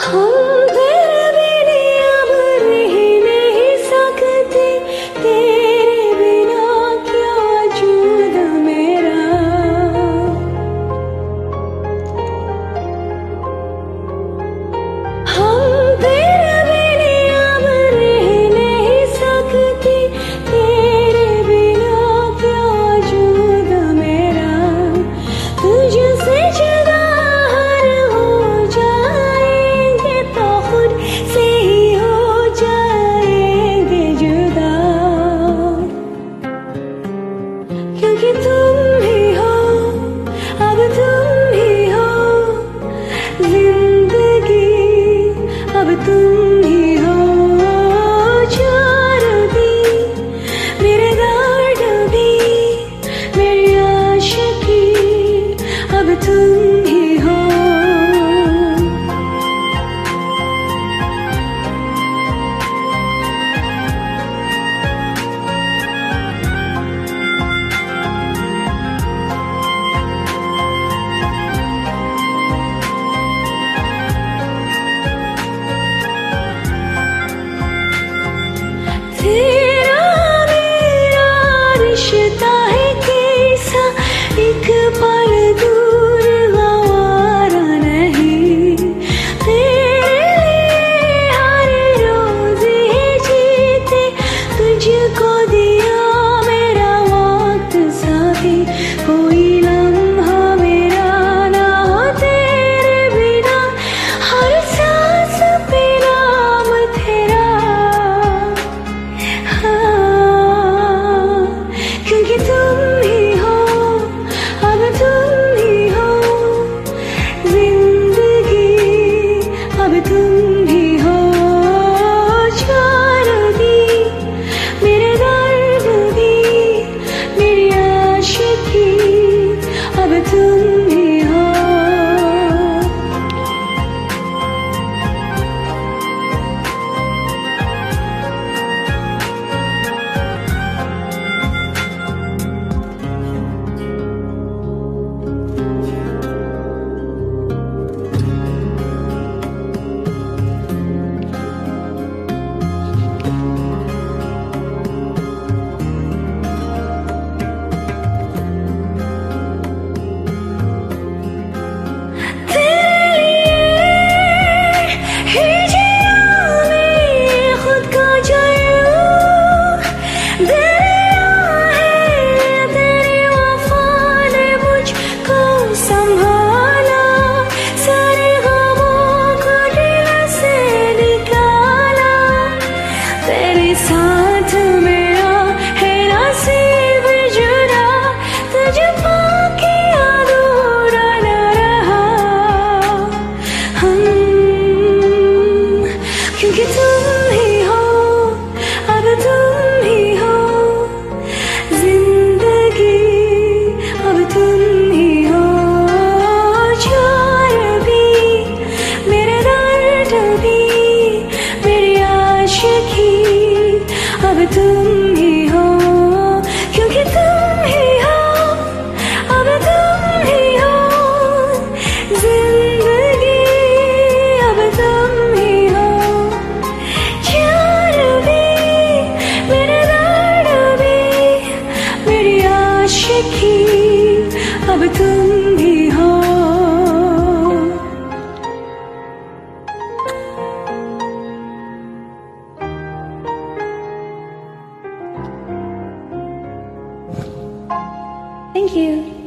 Huh? love it too. You.